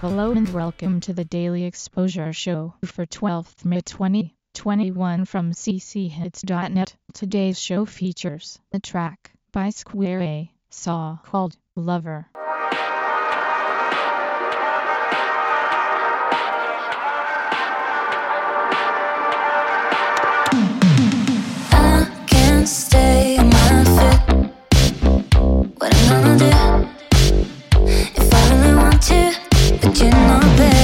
Hello and welcome to the Daily Exposure Show for 12th May 2021 from cchits.net. Today's show features the track by Square A, Saw called Lover. In my bed.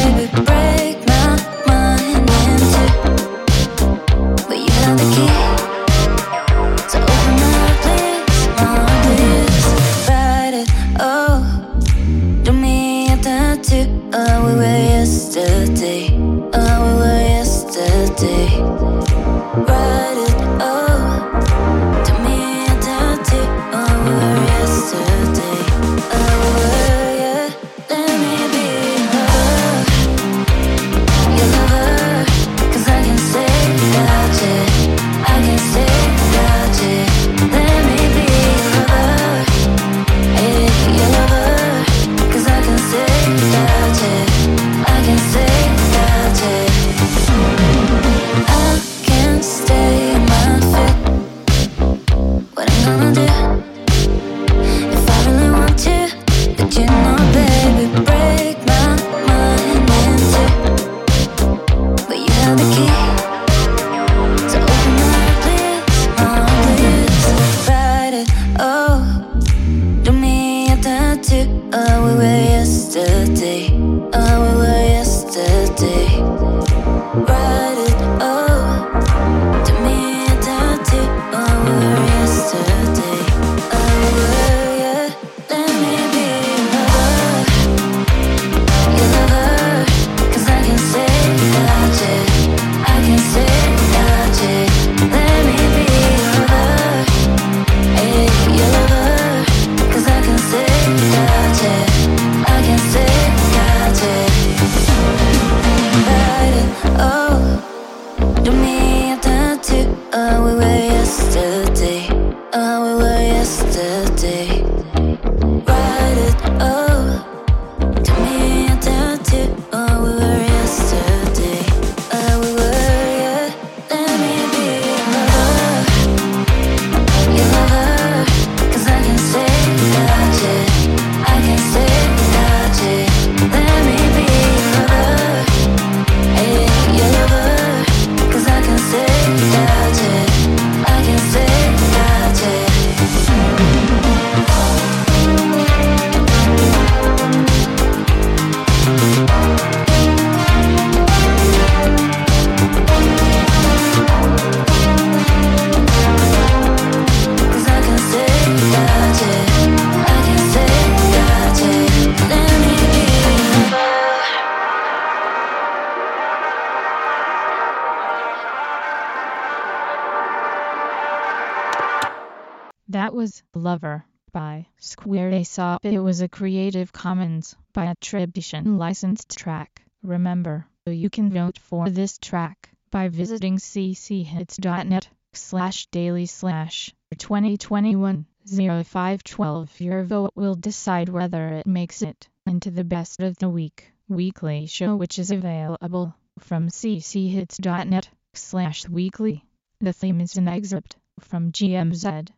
was Lover by Square it was a Creative Commons by attribution licensed track. Remember, you can vote for this track by visiting cchits.net slash daily slash 2021 0512. Your vote will decide whether it makes it into the best of the week weekly show which is available from cchits.net slash weekly. The theme is an excerpt from GMZ